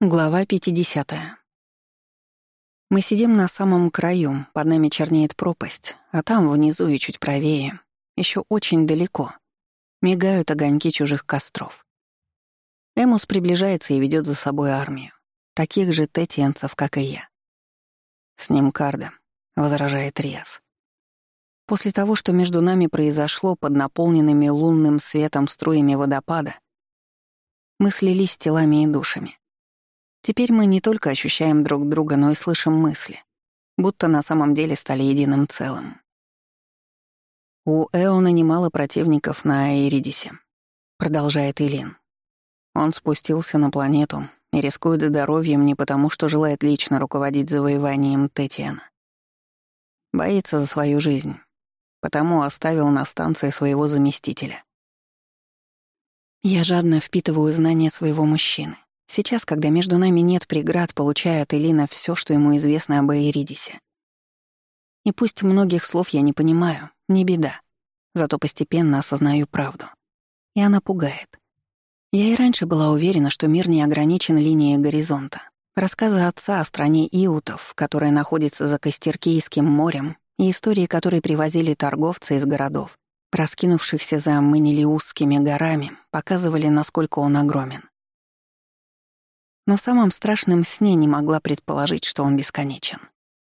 Глава 50. Мы сидим на самом краю, под нами чернеет пропасть, а там, внизу и чуть правее, еще очень далеко, мигают огоньки чужих костров. Эмус приближается и ведет за собой армию, таких же тетиенцев, как и я. «С ним Карда», — возражает Риас. После того, что между нами произошло под наполненными лунным светом струями водопада, мы слились телами и душами. Теперь мы не только ощущаем друг друга, но и слышим мысли, будто на самом деле стали единым целым. У Эона немало противников на Эридисе, продолжает Илин. Он спустился на планету и рискует здоровьем не потому, что желает лично руководить завоеванием Тетиана. Боится за свою жизнь, потому оставил на станции своего заместителя. Я жадно впитываю знания своего мужчины. Сейчас, когда между нами нет преград, получаю от Элина все, что ему известно об Эйридисе. И пусть многих слов я не понимаю, не беда. Зато постепенно осознаю правду. И она пугает. Я и раньше была уверена, что мир не ограничен линией горизонта. Рассказы отца о стране Иутов, которая находится за Костеркийским морем, и истории, которые привозили торговцы из городов, раскинувшихся за Манилиусскими горами, показывали, насколько он огромен. Но в самом страшном сне не могла предположить, что он бесконечен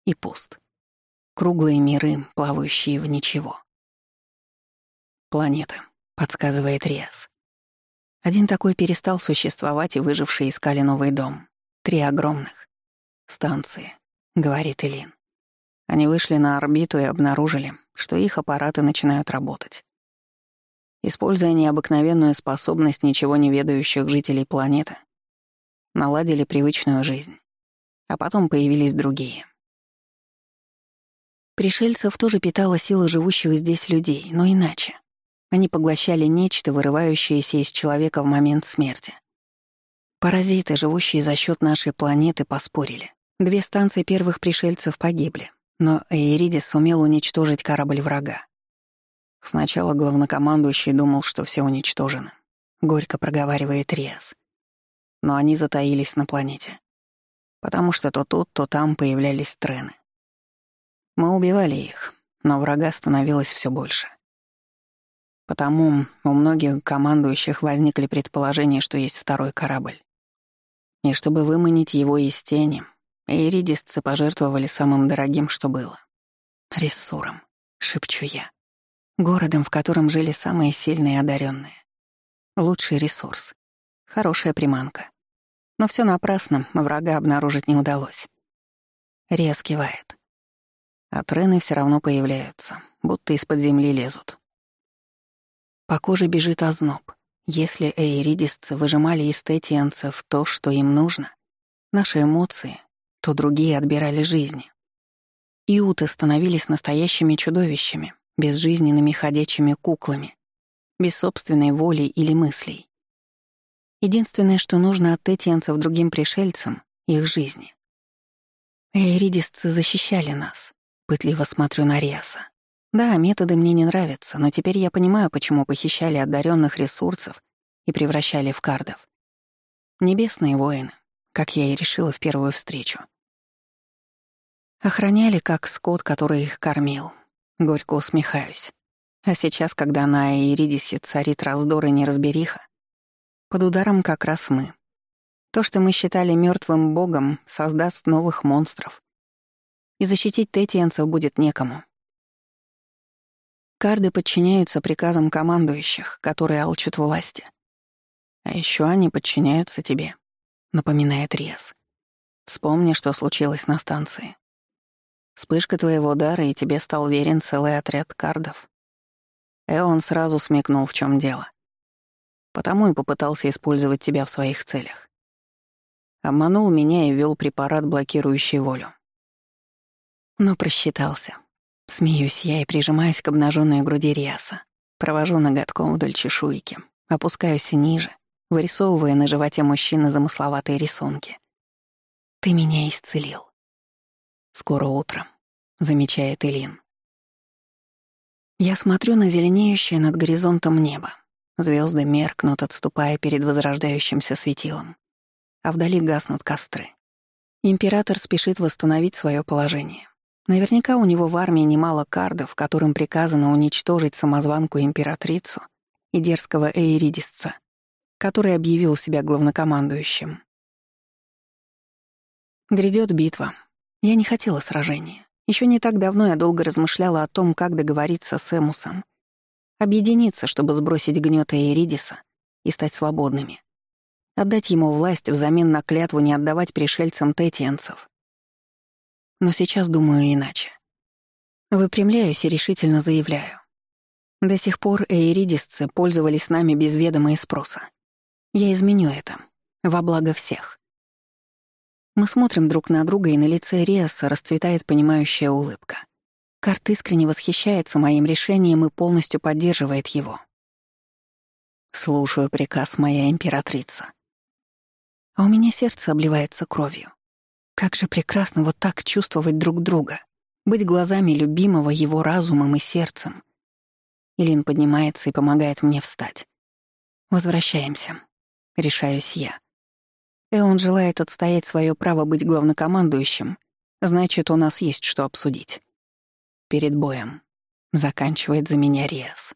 и пуст. Круглые миры, плавающие в ничего. «Планеты», — подсказывает Риас. Один такой перестал существовать, и выжившие искали новый дом. Три огромных. «Станции», — говорит Элин. Они вышли на орбиту и обнаружили, что их аппараты начинают работать. Используя необыкновенную способность ничего не ведающих жителей планеты, наладили привычную жизнь. А потом появились другие. Пришельцев тоже питала сила живущих здесь людей, но иначе. Они поглощали нечто, вырывающееся из человека в момент смерти. Паразиты, живущие за счет нашей планеты, поспорили. Две станции первых пришельцев погибли, но Эйридис сумел уничтожить корабль врага. Сначала главнокомандующий думал, что все уничтожено. Горько проговаривает Риас но они затаились на планете. Потому что то тут, то там появлялись трены. Мы убивали их, но врага становилось все больше. Потому у многих командующих возникли предположения, что есть второй корабль. И чтобы выманить его из тени, эридисцы пожертвовали самым дорогим, что было. Рессуром, шепчу я. Городом, в котором жили самые сильные и одаренные. Лучший ресурс. Хорошая приманка. Но все напрасно, врага обнаружить не удалось. Рез кивает. А трены все равно появляются, будто из-под земли лезут. По коже бежит озноб. Если эйридисцы выжимали из тетиенцев то, что им нужно, наши эмоции, то другие отбирали жизни. Иуты становились настоящими чудовищами, безжизненными ходячими куклами, без собственной воли или мыслей. Единственное, что нужно от тетианцев другим пришельцам — их жизни. Эйридисцы защищали нас. Пытливо смотрю на Риаса. Да, методы мне не нравятся, но теперь я понимаю, почему похищали одаренных ресурсов и превращали в кардов. Небесные воины, как я и решила в первую встречу. Охраняли, как скот, который их кормил. Горько усмехаюсь. А сейчас, когда на Иридисе царит раздор и неразбериха, под ударом как раз мы. То, что мы считали мертвым богом, создаст новых монстров. И защитить тетиенцев будет некому. Карды подчиняются приказам командующих, которые алчут власти. А еще они подчиняются тебе, напоминает Риас. Вспомни, что случилось на станции. Вспышка твоего дара, и тебе стал верен целый отряд кардов. Эон сразу смекнул, в чем дело. Потому и попытался использовать тебя в своих целях. Обманул меня и ввел препарат, блокирующий волю. Но просчитался. Смеюсь я и прижимаюсь к обнаженной груди Риаса. Провожу ноготком вдоль чешуйки, опускаюсь ниже, вырисовывая на животе мужчины замысловатые рисунки. «Ты меня исцелил». «Скоро утром», — замечает Элин. Я смотрю на зеленеющее над горизонтом небо. Звезды меркнут, отступая перед возрождающимся светилом. а вдали гаснут костры. Император спешит восстановить свое положение. Наверняка у него в армии немало кардов, которым приказано уничтожить самозванку императрицу и дерзкого эйридисца, который объявил себя главнокомандующим. Грядет битва. Я не хотела сражения. Еще не так давно я долго размышляла о том, как договориться с Эмусом. Объединиться, чтобы сбросить гнёт Эйридиса и стать свободными. Отдать ему власть взамен на клятву не отдавать пришельцам тетиенцев. Но сейчас думаю иначе. Выпрямляюсь и решительно заявляю. До сих пор эйридисцы пользовались нами без ведома и спроса. Я изменю это. Во благо всех. Мы смотрим друг на друга, и на лице Риаса расцветает понимающая улыбка. Карт искренне восхищается моим решением и полностью поддерживает его. Слушаю приказ моя императрица а у меня сердце обливается кровью. Как же прекрасно вот так чувствовать друг друга, быть глазами любимого его разумом и сердцем. Илин поднимается и помогает мне встать. Возвращаемся. Решаюсь я. Эон желает отстоять свое право быть главнокомандующим, значит, у нас есть что обсудить. Перед боем. Заканчивает за меня Риас.